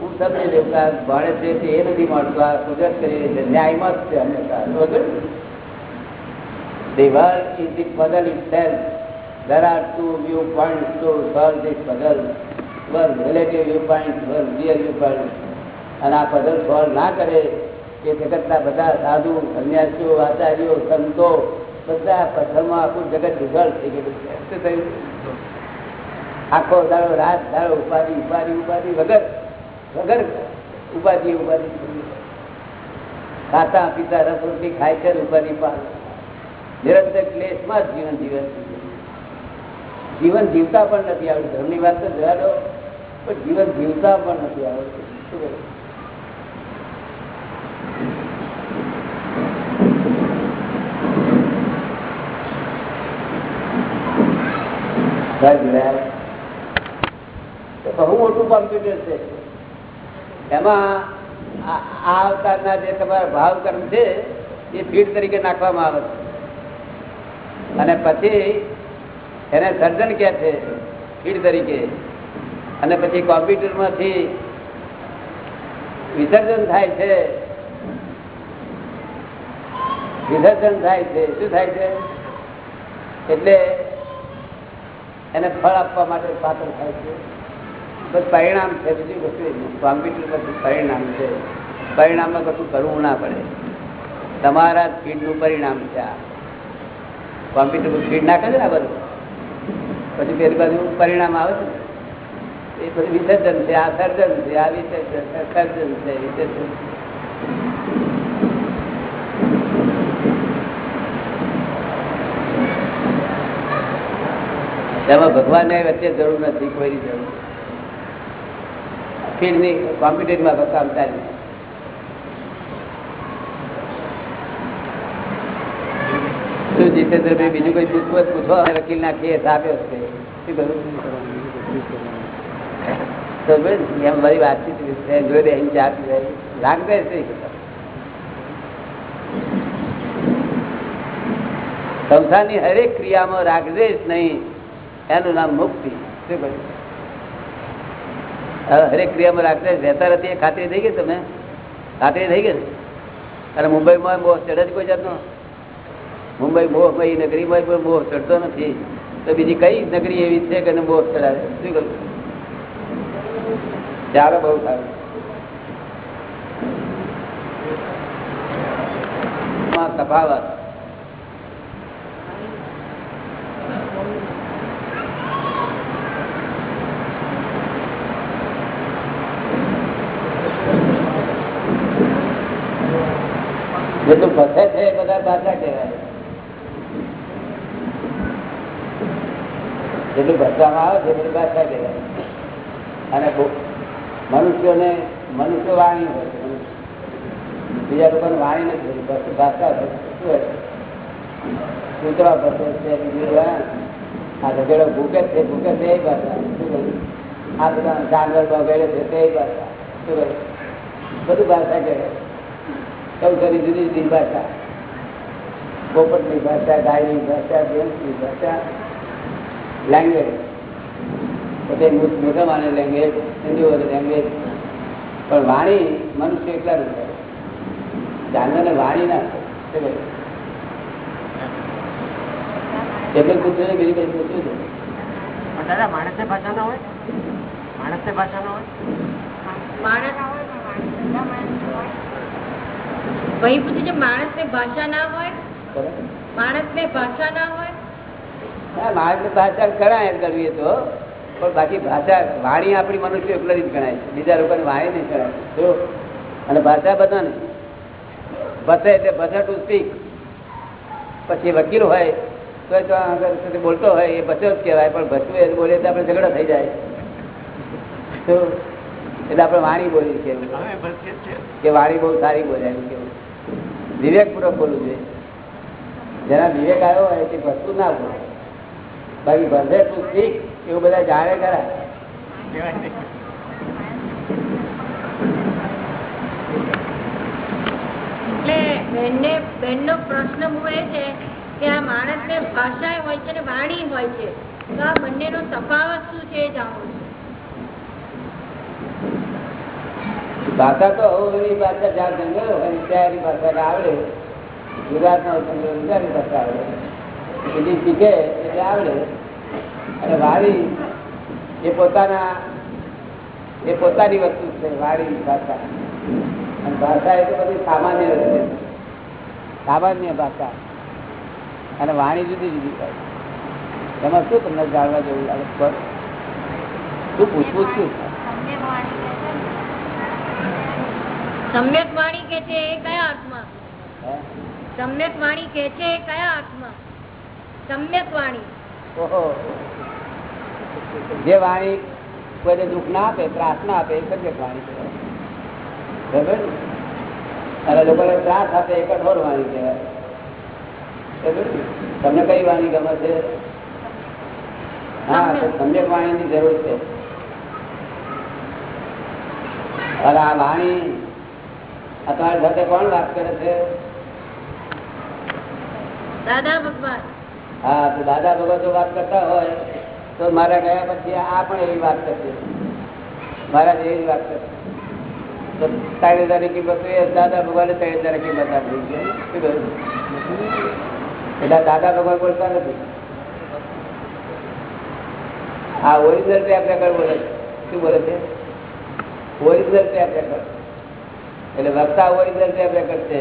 હું સમજી લઉં કે ભણે છે એ નથી મળતું, આ સુગત કરી રહી છે ન્યાયમાં જ છે હંમેશા? The world is the puzzle itself. There are two viewpoints to solve this puzzle. View point bus real view point અને આ પઝલ સોલ્વ ના કરે કે જગતના બધા સાધુ, સન્યાસીઓ, આચાર્યો, સંતો, બધા પથ્થરમાં આખું જગત રિઝલ્ટ થઈ ગયેલું છે આખો દાડો રાત દાડો ઉપાધિ ઉપાધિ ઉપાધિ, વગર વગર ઉપાધિ ઉપાધિ. ખાતા, પીતા, રસ ખાય છે ઉપાધિ પાલ નિરંતર ક્લેશમાં જ જીવન જીવન જીવન જીવતા પણ નથી આવડતું. ધર્મની વાત તો જવા પણ જીવન જીવતા પણ નથી આવડતું. શું મોટું કોમ્પ્યુટર છે એમાં આ અવતારના જે તમારા ભાવ કર્મ છે, એ ફીડ તરીકે નાખવામાં આવે છે. અને પછી એને સર્જન કહે છે ફીડ તરીકે. અને પછી કોમ્પ્યુટરમાંથી વિસર્જન થાય છે. વિસર્જન થાય છે. શું થાય છે? એટલે એને ફળ આપવા માટે પાત્ર થાય છે. બસ પરિણામ છે, બીજું કશું કોમ્પ્યુટર પછી પરિણામ છે, પરિણામમાં કશું કરવું ના પડે. તમારા જ ફીડનું પરિણામ છે આ. કોમ્પ્યુટર પર ફીડ નાખે છે ને બધું? પછી પેલી બાજુ પરિણામ આવે છે એ પછી વિસર્જન છે, આ સર્જન છે, આ વિસર્જન સર્જન છે, વિસર્જન તેમાં ભગવાનને વચ્ચે જરૂર નથી, કોઈની જરૂર ફીડની કોમ્પ્યુટરમાં કામ ચાલે શું જીતેન્દ્રભાઈ, બીજું કોઈ પૂછવું હોય તો પૂછો. અમે વકીલ ના કેસ આપ્યો છે. એમ જોઈ દે અહીં ચા પીવાય લાગતે સંસારની હરેક ક્રિયામાં રાગદેશ નહીં. એનું નામ મુક્તિ. શું કહ્યું? હરેક ક્રિયામાં રાખતા રહેતા રહેતી ખાતરી થઈ ગઈ તમે? ખાતરી થઈ ગઈ? અને મુંબઈમાં બહુ ચડે જ કોઈ જાતનો. મુંબઈ મોહમયી નગરીમાં કોઈ મોહ ચડતો નથી. તો બીજી કઈ નગરી એવી છે કે મોહ ચડાવે? શું કરું ચાલો, બહુ સારું. તફાવત. જેટલું ફસે છે બધા ભાષા કહેવાય. જેટલું ભસવામાં આવે છે એટલું ભાષા કહેવાય. અને મનુષ્યોને, મનુષ્ય વાણી હોય છે બીજા લોકોને વાણી નથી ભાષા શું? કૂતરા ફસે છે આ ઝઘડો ભૂકે છે ભૂકે છે એ ભાષા. આ બધા જાનવર બગડે છે, તે ભાષા. શું બધું ભાષા કહેવાય. સૌથી જુદી જુદી ભાષા. પોપટની ભાષા ગાયની ભાષા ભેંસની ભાષા લેંગ્વેજ પછી મુસલમાની લેંગ્વેજ હિન્દુ લેંગ્વેજ પણ વાણી મનુષ્ય એટલા નથી જાનવરને વાણી ના કરે એટલે જ પૂછ્યું ને બીજું કઈ પૂછ્યું છે? પણ દાદા માણસે ભાષા ના હોય? માણસે ભાષા ના હોય? માણસ ભાઈ પૂછે છે માણસ ને ભાષા ના હોય બરાબર? માણસ ને ભાષા ના હોય હા માણસની ભાષા ગણાય કરવી તો પણ બાકી ભાષા વાણી આપણી મનુષ્ય એકલી જ ગણાય છે બીજા લોકોની વાણી નહીં ગણાય જો અને ભાષા બધા ને. ભસે એટલે ભસે ટુ સ્પીક પછી વકીલ હોય તો તો આગળ બોલતો હોય એ ભસ્યો જ કહેવાય પણ ભસવું એ બોલે તો આપણે ઝઘડો થઈ જાય. તો એટલે આપણે વાણી બોલી છે. કે વાણી બહુ સારી બોલાય એમ કેવું. વિવેકપૂર્વક બોલવું જોઈએ. જેના વિવેક આવ્યો હોય તે ભસતું ના બોલે બાકી ભસે તું શીખ એવું બધા જાણે ખરા. એટલે બેનને બેનનો પ્રશ્ન એ છે કે આ માણસને ભાષા હોય છે ને વાણી હોય છે. તો આ બંનેનો તફાવત શું છે એ જાણવું ભાષા તો એની ભાષા જ્યાં જંગલ હોય ત્યાંની ભાષા આવડે. ગુજરાતમાં હોય તો ગુજરાતી ભાષા આવડે. બીજી શીખે એટલે આવડે. અને વાળી એ પોતાના, એ પોતાની વસ્તુ છે વાણી ભાષા. અને ભાષા એ તો બધી સામાન્ય છે. સામાન્ય ભાષા. અને વાણી જુદી જુદી થાય એમાં શું તમને જાણવા જેવું લાગે? શું પૂછવું શું? સમ્યક વાણી કે છે એ કયા અર્થમાં? સમ્યક વાણી કે છે એ કયા અર્થમાં? સમ્યક વાણી. જે વાણી કોઈને દુઃખ ના આપે ત્રાસ ના આપે એ સમ્યક વાણી બરાબર? અને લોકોને ત્રાસ આપે એ કઠોર વાણી કહેવાય. તમને કઈ વાણી ગમે છે? હા સમ્યક વાણીની જરૂર છે. અને આ વાણી તમારી સાથે કોણ વાત કરે છે? દાદા ભગવાન. હા તો દાદા ભગવાન જો વાત કરતા હોય તો મારા ગયા પછી આ પણ એવી વાત કરશે. મારા જેવી વાત કરશે. તો ત્રણ હજારની કિંમત દાદા ભગવાને ત્રણ હજાર કિંમત આપી છે. એટલે દાદા ભગવાન બોલતા નથી. આ ઓરિજિનલ ટેપ રેકર્ડ બોલે છે. શું બોલે છે? ઓરિજિનલ ટેપ રેકર્ડ એટલે વક્તા ઓરિજિનલ ટેપ પ્રગટ છે.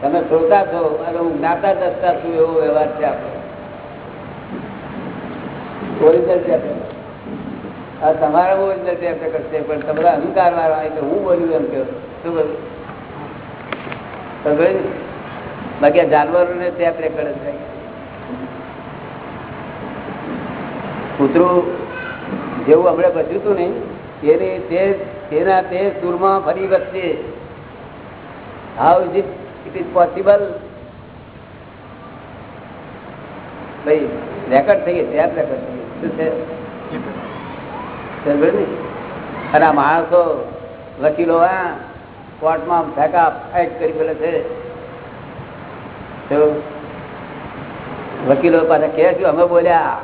તમે શ્રોતા છો, અને હું જ્ઞાતા દસતા છું, એવો વ્યવહાર છે આપણો. તમારા ઓરિજિનલ ટેપ રેકર્ડ છે, પણ તમારા અહંકાર વાળા એટલે હું બોલ્યું એમ કહો. શું બોલું? બાકી જાનવરોને ત્યાં જ થાય કૂતરું જેવું હમણાં બચ્યું હતું ને, એને તે તેના તે સુરમાં ફરી વચ્ચે how is it it is possible ભાઈ રેકર્ડ થઈ ગઈ ટેપ રેકર્ડ થઈ ગઈ. શું છે? અને આ માણસો વકીલો આ કોર્ટમાં ફેંકા ફાઇટ કરી પેલે છે. તો વકીલો પાસે કહે છે, અમે બોલ્યા.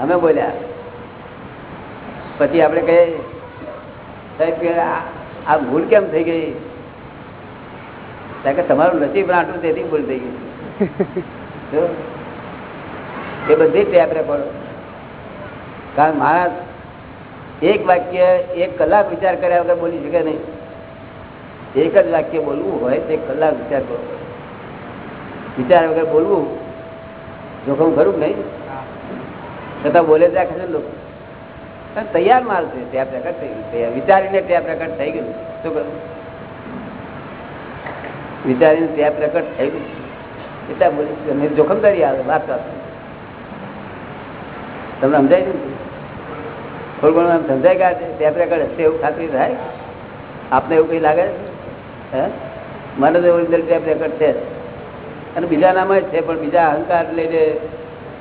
અમે બોલ્યા. પછી આપણે કહીએ, સાહેબ, કે આ ભૂલ કેમ થઈ ગઈ? કારણ કે તમારું નસીબ રાંટું તેથી ભૂલ થઈ ગયું. એ બધી ટેપ રેકોર્ડ. કારણ મારા એક વાક્ય, એક કલાક વિચાર કર્યા વગર બોલી શકે નહીં. એક જ વાક્ય બોલવું હોય તો એક કલાક વિચાર કરો. વિચાર વગર બોલવું જોખમ ખરું નહીં? છતાં બોલે ત્યાં ખસે લોકો તૈયાર માલ છે, ટેપ રેકર્ડ થઈ ગયું. વિચારીને ટેપ રેકર્ડ થઈ ગયું. શું કરું? વિચારીને ત્યાં પ્રકટ થઈ ગયું એટલા જોખમદારી આવે, વાત વાત. તમને સમજાય છે? થોડું ઘણું એમ સમજાય કે આ ત્યાં પ્રકટ હશે એવું ખાતરી થાય? આપને એવું કંઈ લાગે છે? હે? મને તો ઓરિજિનલ ત્યાં પ્રકટ છે. અને બીજા નામ જ છે, પણ બીજા અહંકાર લઈને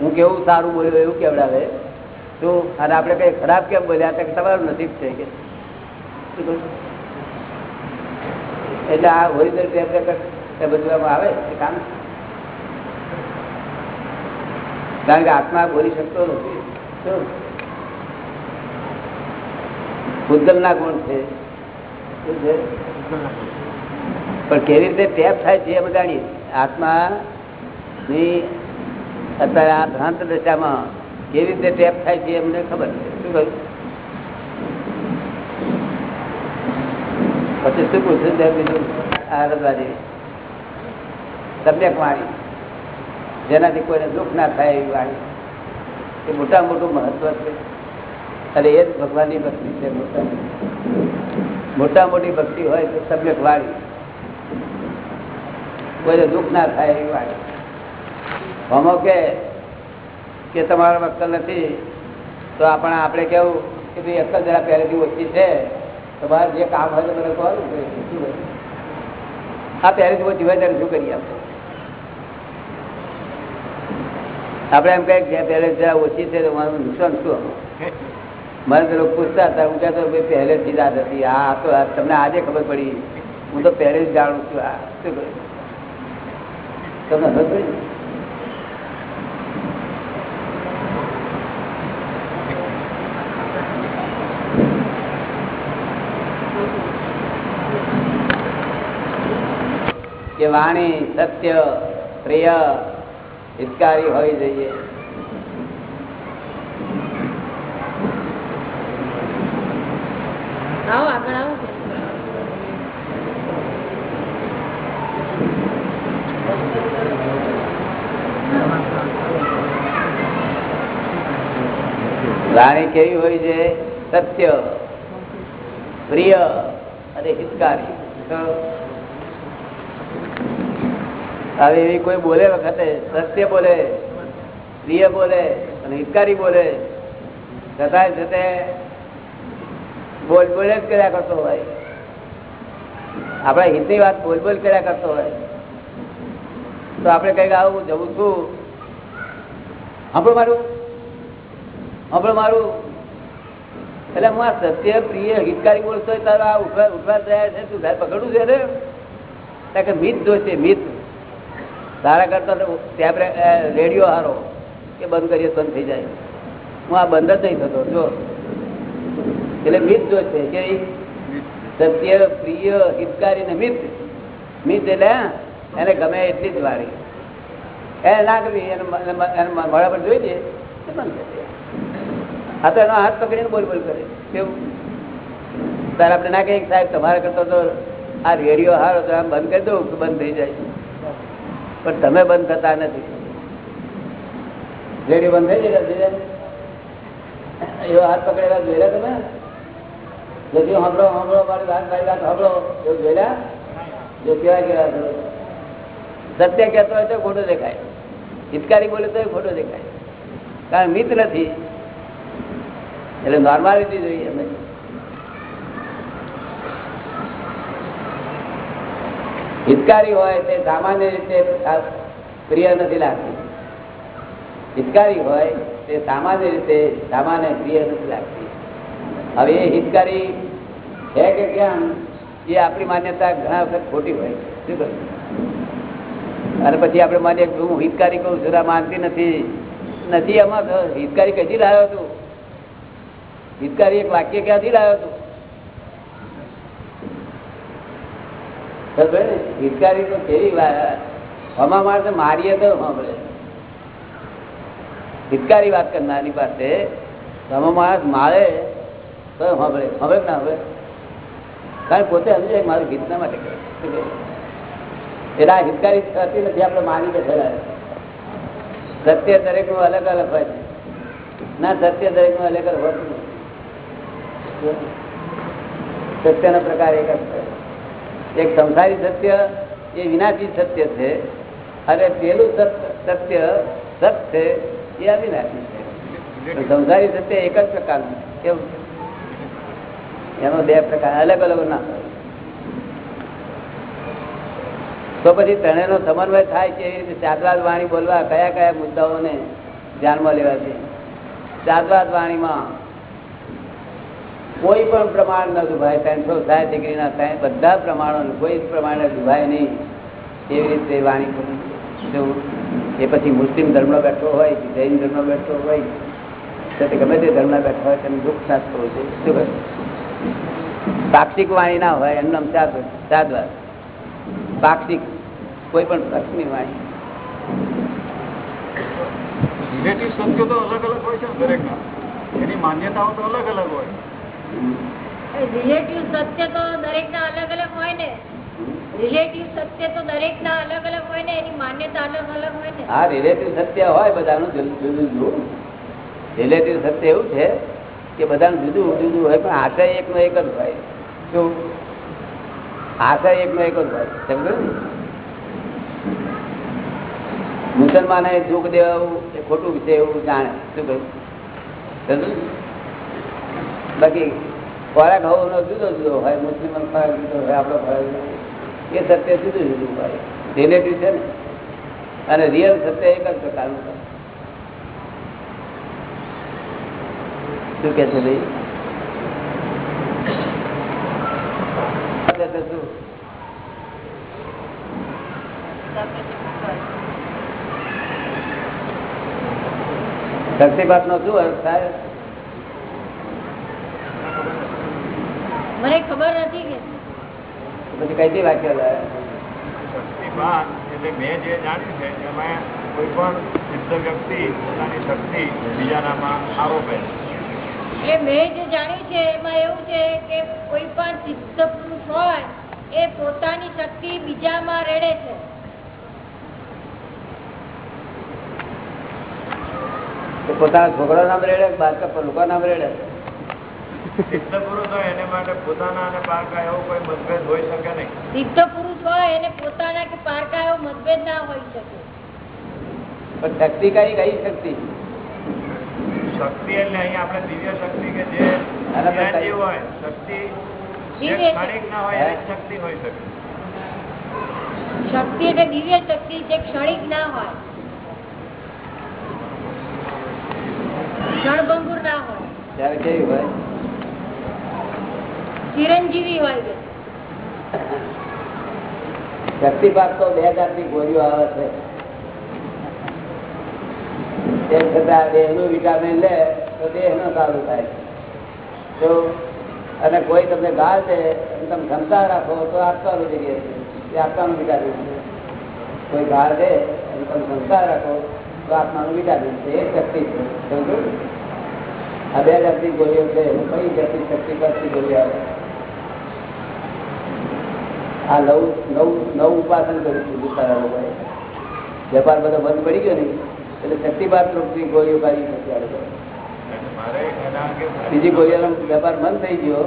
હું કેવું સારું બોલ્યો એવું કેવડાવે? તો અને આપણે કંઈ ખરાબ કેમ બોલ્યા? તમારું નસીબ છે કે. શું? એટલે આ ઓરિજિનલ ટેપ રેકર્ડ એ બધું આવે એ કામ? કારણ કે આત્મા બોલી શકતો નથી. શું? ભૂતગલના ગુણ છે. શું છે? પણ કેવી રીતે ટેપ થાય છે અમે જાણીએ. આત્મા ની અત્યારે આ ભ્રાંત દશામાં કેવી રીતે ટેપ થાય છે અમને ખબર છે. શું કહ્યું? પછી શું પૂછ્યું તે બીજું આ રજવાજી સમ્યક વાણી. જેનાથી કોઈને દુઃખ ના થાય એવી વાણી. એ મોટા મોટું મહત્વ છે. અને એ જ ભગવાનની ભક્તિ છે મોટા મોટા. મોટી ભક્તિ હોય તો સમ્યક વાણી. કોઈને દુઃખ ના થાય એવી વાણી. હમો કે તમારો વક્કલ નથી, તો આપણે આપણે કેવું કે ભાઈ અક્કલ જરા પહેલેથી ઓછી છે. તમારે જે કામ હોય તો મને કહો? આ પહેલેથી ઓછી હોય ત્યારે શું કરીએ આપણે? આપણે એમ કહીએ કે પહેલે જરા ઓછી છે તો મારું નુકસાન શું મને તો લોકો પૂછતા હતા, હું કહેતો, ભાઈ પહેલેથી જ આ હતી, આ તો તમને આજે ખબર પડી. હું તો પહેલે જ જાણું છું, આ શું કરું તમને ખબર પડી? કે વાણી સત્ય પ્રિય હિતકારી હોવી જોઈએ. આવો આગળ આવો. વાણી કેવી હોય છે? સત્ય પ્રિય અને હિતકારી. હવે એવી કોઈ બોલે વખતે, સત્ય બોલે, પ્રિય બોલે, અને હિતકારી બોલે છતાંય છતે બોલ બોલે જ કર્યા કરતો હોય. આપણા હિતની વાત બોલ બોલ કર્યા કરતો હોય. તો આપણે કંઈક આવું જવું છું. આપણું મારું. આપણે મારું. એટલે હું આ સત્ય, પ્રિય, હિતકારી બોલતો તારો આ ઊભા ઊભા થયા છે, તું ઘર પકડવું છે કારણ કે મિત જોશે મિત. તારા કરતા ત્યાં રેડિયો હારો, કે બંધ કરીએ બંધ થઈ જાય. હું આ બંધ જ નહીં થતો, જો. એટલે મિત છે કે સત્ય, પ્રિય, હિતકારી ને મિત. મિત એટલે એને ગમે એટલી જ વાળી એને ના ગમી એને મોડા પર જોઈ દે એ બંધ કરી આ તો એનો હાથ પકડીને બોલ બોલ કરે. કેવું? તારે આપણે ના કહીએ સાહેબ, તમારા કરતા તો આ રેડિયો હારો, તો આમ બંધ કરી દઉં બંધ થઈ જાય. પણ તમે બંધ થતા નથી. રેડિયો બંધ થઈ થઈ એવો હાથ પકડેલા જોયેલા તમે? જો સાંભળો સાંભળો મારી વાત મારી વાત સાંભળો એવું જોયેલા? જો કેવા કેવા સત્ય કહેતો હોય તો ખોટો દેખાય. હિતકારી બોલે તો ખોટો દેખાય. કારણ મિત નથી. એટલે નોર્માલિટી જોઈએ અમે. હિતકારી હોય તે સામાન્ય રીતે પ્રિય નથી લાગતી. હિતકારી હોય તે સામાન્ય રીતે સામાન્ય પ્રિય નથી લાગતી. હવે એ હિતકારી છે કે કેમ? એ આપણી માન્યતા ઘણા વખત ખોટી હોય શું કહ્યું અને પછી આપણે માનીએ હું હિતકારી કહું છું માનતી નથી. નથી એમાં હિતકારી કદી લાવ્યો હતું હિતકારી એક વાક્ય ક્યાંથી લાવ્યો તું ખબર ને? હિતકારી તો કેવી હમા માણસે મારીએ તો સાંભળે. હિતકારી વાત કરનારની પાસે હમા માણસ મારે તો સાંભળે. સાંભળે ના હવે કારણ પોતે સમજે મારું હિતના માટે કરે. એટલે આ હિતકારી થતી નથી, આપણે માની બેઠેલા સત્ય દરેકનું અલગ અલગ હોય છે. ના, સત્ય દરેકનું અલગ અલગ હોતું સત્યનો પ્રકાર એક જ એક સંસારી સત્ય એ વિનાશી સત્ય છે. અને પેલું સત્ય સત છે, એ અવિનાશી છે. સંસારી સત્ય એક જ પ્રકારનું કેવું એનો બે પ્રકાર, અલગ અલગ ના તો પછી ત્રણેયનો સમન્વય થાય કે રીતે ચાદવાદ વાણી બોલવા કયા કયા મુદ્દાઓને ધ્યાનમાં લેવા છે ચાદવાદ વાણીમાં કોઈ પણ પ્રમાણ ન દુભાય, ત્રણસો સાઠ ડિગ્રીના સાહેબ બધા પ્રમાણો, કોઈ પ્રમાણે દુભાય નહીં. એવી રીતે વાણી એ પછી મુસ્લિમ ધર્મનો બેઠો હોય કે જૈન ધર્મનો બેઠો હોય, તો ગમે તે ધર્મના બેઠો હોય, તેને દુઃખ સાથ કરવું છે શું પાક્ષિક વાણી ના હોય એનું નામ ચાદ સાદવા પાક્ષિક કોઈ પણ પક્ષની વાણી. સત્યો તો અલગ અલગ હોય છે, દરેકના. એની માન્યતાઓ તો અલગ અલગ હોય. રિલેટિવ સત્ય તો દરેકના અલગ અલગ હોય ને. રિલેટિવ સત્ય તો દરેકના અલગ અલગ હોય ને, એની માન્યતા અલગ અલગ હોય ને. હા રિલેટિવ સત્ય હોય બધાનું જુદું જુદું રિલેટિવ સત્ય એવું છે કે બધાનું જુદું જુદું હોય, પણ આશય એક જ હોય. શું? આશય એક જ હોય. સમજો ને? મુસલમાને દુઃખ દેવું એ ખોટું છે એવું જાણે. શું કહ્યું? ને? બાકી ખોરાક હોવાનો જુદો જુદો હોય મુસ્લિમ ખોરાક જુદો હોય, આપણો ખોરાક એ સત્ય જુદું જુદું હોય. રિલેટિવ છે ને? અને રિયલ સત્ય એક જ પ્રકારનું શું કે છે ભાઈ? શક્તિપાત નો શું અર્થ થાય? મને ખબર નથી કે પછી કઈથી વાક્ય લાવે? એટલે મેં જે જાણ્યું છે એમાં કોઈ પણ સિદ્ધ વ્યક્તિ પોતાની શક્તિ બીજાનામાં આરોપે છે એટલે મેં જે જાણ્યું છે એમાં એવું છે કે કોઈ પણ સિદ્ધ પુરુષ હોય એ પોતાની શક્તિ બીજામાં રેડે છે. પોતાના છોકરા નામ રેડે બાળકા લોકો નામ રેડે? સિદ્ધ પુરુષ હોય એને માટે પોતાના અને પારકા એવો કોઈ મતભેદ હોઈ શકે નહીં. સિદ્ધ પુરુષ હોય એને પોતાના કે પારકા એવો મતભેદ ના હોઈ શકે. પણ શક્તિ કઈ કઈ શક્તિ? શક્તિ એટલે અહીંયા આપણે દિવ્ય શક્તિ કે જે આના હોય શક્તિ ક્ષણિક ના હોય એવી જ શક્તિ હોય શકે. શક્તિ એટલે દિવ્ય શક્તિ જે ક્ષણિક ના હોય. ક્ષણભંગુર ના હોય. ત્યારે કેવી હોય? ચિરંજીવી હોય કે શક્તિપાત તો બે જાતની ગોળીઓ આવે છે. તેમ છતાં દેહનું વિટામિન લે, તો દેહનો સારું થાય. તો અને કોઈ તમને ગાળ દે તમે ક્ષમતા રાખો, તો જગ્યાએ છે. એ આત્માનું વિટામિન છે. કોઈ ગાળ દે અને તમે ક્ષમતા રાખો, તો આત્માનું વિટામિન છે. એ શક્તિ છે. સમજો આ બે જાતની ગોળીઓ છે. કઈ જાતની શક્તિ પરથી ગોળી આવે? આ નવ નવ નવ ઉપાસન કર્યું છું દુકાળા લોકોએ. વેપાર બધો બંધ પડી ગયો ને, એટલે શક્તિપાત રૂપની ગોળીઓ કાઢી બીજી ગોળીઓનો વેપાર બંધ થઈ ગયો,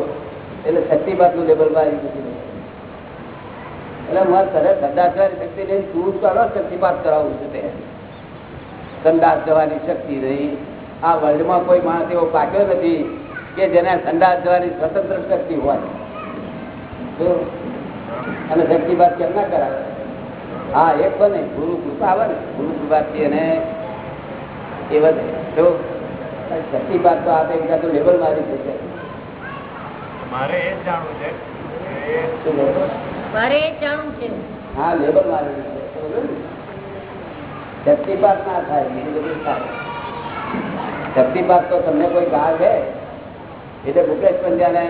એટલે શક્તિપાતનું લેબલ મારી નથી એટલે મારે સરસ જવાની શક્તિ નહીં તું ચાલો શક્તિપાત કરાવું છું તે. સંદાસ જવાની શક્તિ રહી. આ વર્લ્ડમાં કોઈ માણસ એવો પાક્યો નથી કે જેને સંદાસ જવાની સ્વતંત્ર શક્તિ હોય. જો શક્તિ શક્તિપાત કેમ ના કરાવે? હા એક બને. ગુરુ કૃપા આવે ને. ગુરુ કૃપાથી એને એ વધે. જો શક્તિપાત તો આપે એક જાતનું લેવલ મારી શકે મારે એ જાણવું છે? મારે એ જાણવું હા મારી? શક્તિપાત ના. થાય બીજું બધું થાય. શક્તિપાત તો તમને કોઈ ગાળ છે એટલે મુકેશ પંડ્યાને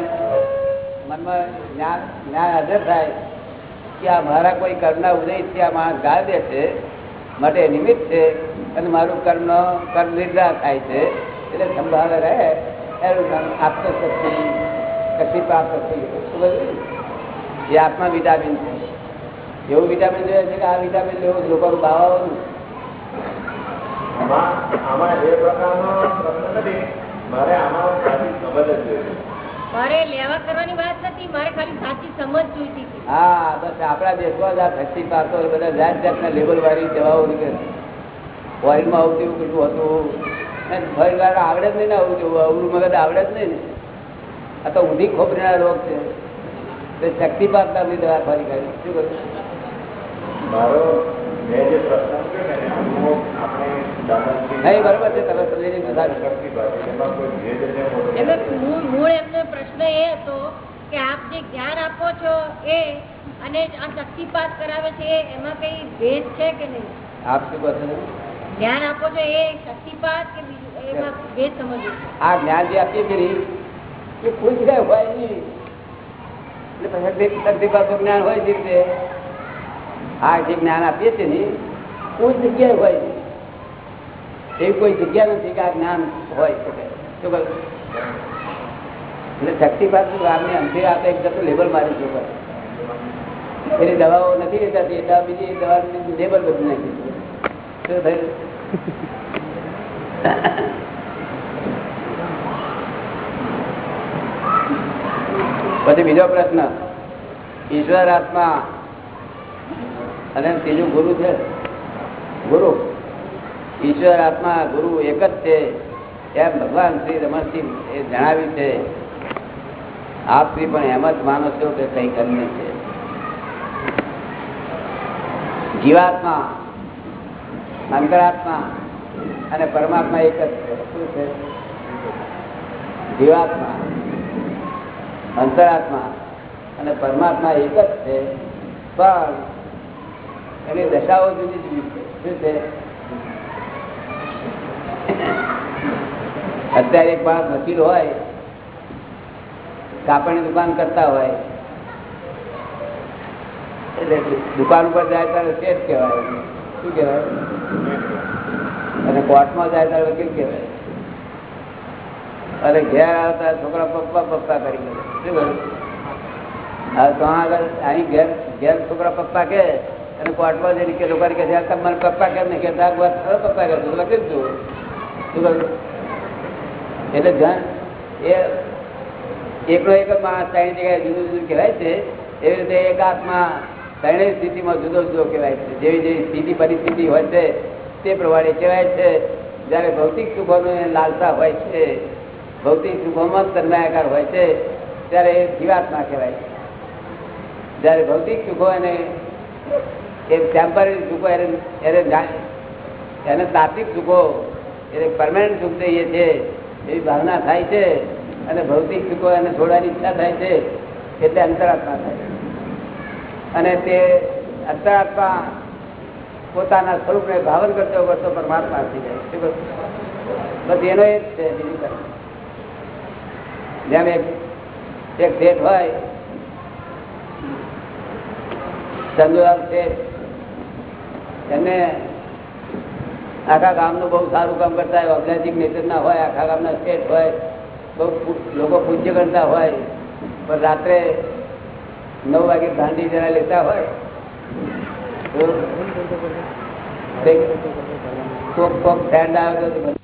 મનમાં જ્ઞાન હાજર થાય કે આ મારા કોઈ કર્મના ઉદયથી આ માણસ ગાળ છે, માટે નિમિત્ત છે, અને મારું કર્મ કર્મ નિર્ધાર થાય છે, એટલે સંભાવે રહે, એનું નામ આત્મશક્તિ શક્તિ શું બધું એ આત્મા વિટામિન છે. એવું વિટામિન જોઈએ છે કે આ વિટામિન લેવું લોકોનું ભાવવાનું આમાં આમાં પ્રકારનો પ્રશ્ન નથી. મારે આમાં સમજ જ જોઈએ. મારે લેવા કરવાની વાત નથી મારે ખાલી સાચી સમજ જોઈતી હતી. હા બસ આપણા દેશમાં જ આ શક્તિ પાતો બધા જાત જાતના લેવલ વાળી દવાઓ નીકળે ફોરેનમાં આવું તેવું કેટલું હતું. વાર આવડે જ નહીં ને આવું તેવું અવરું મગજ આવડે જ નહીં ને. આ તો ઊંધી ખોપરીના રોગ છે. શક્તિ શક્તિપાત નામની દવા ફરી કાઢી શું કરું મારો મેં જે પ્રશ્ન મૂક્યો ને એમાં આપણે દાદાશ્રી નહીં બરોબર છે તમે સમજી મૂળ એમનો પ્રશ્ન એ હતો કે આપ જે જ્ઞાન આપો છો એ અને આ શક્તિપાત કરાવે છે એમાં કઈ ભેદ છે કે નહીં? આપ શું કહો છો જ્ઞાન આપો છો એ શક્તિપાત કે બીજું એમાં ભેદ સમજવું આ જ્ઞાન જે આપીએ છીએ એ કોઈ જગ્યાએ હોય નહીં. એટલે શક્તિપાતનું જ્ઞાન હોય રીતે આ જે જ્ઞાન આપીએ છીએ ને કોઈ જગ્યાએ હોય નહીં. એવી કોઈ જગ્યા નથી કે આ જ્ઞાન હોય શકે? એટલે શક્તિ એટલે આમને અંતે આપે એક જાતનું લેબલ મારી છે એની દવાઓ નથી લેતાતી એટલે બીજી દવા લેબલ બદલી નાખી પછી બીજો પ્રશ્ન. ઈશ્વર આત્મા અને ત્રીજું ગુરુ છે? ગુરુ. ઈશ્વર આત્મા ગુરુ એક જ છે, એમ ભગવાન શ્રી રમણસિંહ એ જણાવ્યું છે. આપ શ્રી પણ એમ જ માનો છો કે કઈ કરીને છે. જીવાત્મા, અંતરાત્મા અને પરમાત્મા એક જ છે. શું છે? જીવાત્મા, અંતરાત્મા અને પરમાત્મા એક જ છે. પણ એની દશાઓ જુદી જુદી છે. શું છે? અત્યારે એક માણસ વકીલ હોય, કાપડની દુકાન કરતા હોય, એટલે દુકાન ઉપર જાય ત્યારે શેઠ કહેવાય શું કહેવાય? અને કોર્ટમાં જાય ત્યારે વકીલ કહેવાય. અરે ઘેર આવતા છોકરા પપ્પા પપ્પા કરી શું કહ્યું? હવે તો આગળ અહીં ઘેર ઘેર છોકરા પપ્પા કે અને કોર્ટમાં જઈને કે લોકો કે છે મને પપ્પા કેમ નહીં? કે પપ્પા કહે વકીલ દઉં શું કહ્યું? એટલે ધ્યાન એ એકનો એક માણસ ત્રણ જગ્યાએ જુદું જુદું કહેવાય છે, એવી રીતે એક આત્મા ત્રણેય સ્થિતિમાં જુદો જુદો કહેવાય છે. જેવી જેવી સ્થિતિ પરિસ્થિતિ હોય છે, તે પ્રમાણે કહેવાય છે. જ્યારે ભૌતિક સુખોની લાલસા હોય છે, ભૌતિક સુખોમાં તન્માયાકાર હોય છે, ત્યારે એ જીવાત્મા કહેવાય છે. જ્યારે ભૌતિક સુખો એને એ ટેમ્પરરી સુખો એને એને તાત્વિક સુખો એને પરમાનન્ટ સુખ જોઈએ છે એવી ભાવના થાય છે અને ભૌતિક સુખો એને છોડવાની ઈચ્છા થાય છે એટલે અંતરાત્મા થાય. અને તે અંતરાત્મા પોતાના સ્વરૂપને ભાવન કરતો કરતો પરમાત્મા થઈ જાય બસ એનો એ જ છે બીજું કંઈ જેમ એક એક શેઠ હોય ચંદુરામ શેઠ એમને આખા ગામનું બહુ સારું કામ કરતા હોય અભ્યાસિક નેતૃત્વ હોય, આખા ગામના સ્ટેટ હોય, બહુ લોકો પૂજ્ય કરતા હોય, પણ રાત્રે નવ વાગે ગાંધી જરા લેતા હોય કોક કોક ફ્રેન્ડ આવે તો